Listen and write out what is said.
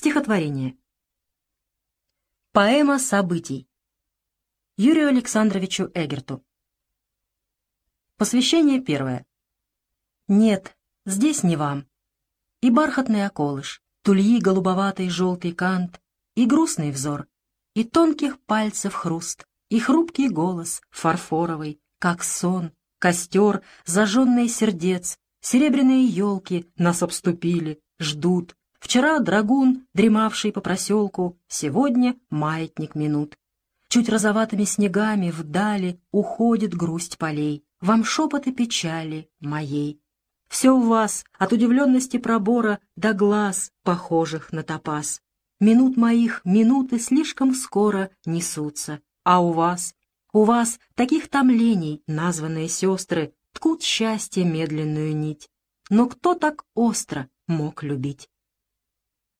Стихотворение. Поэма событий. Юрию Александровичу Эгерту. Посвящение первое. Нет, здесь не вам. И бархатный околыш, тульи голубоватый желтый кант, и грустный взор, и тонких пальцев хруст, и хрупкий голос фарфоровый, как сон, костер, зажженный сердец, серебряные елки нас обступили, ждут. Вчера драгун, дремавший по проселку, сегодня маятник минут. Чуть розоватыми снегами вдали уходит грусть полей, вам шепоты печали моей. Все у вас, от удивленности пробора до глаз, похожих на топаз. Минут моих минуты слишком скоро несутся, а у вас, у вас таких томлений, названные сестры, ткут счастье медленную нить. Но кто так остро мог любить?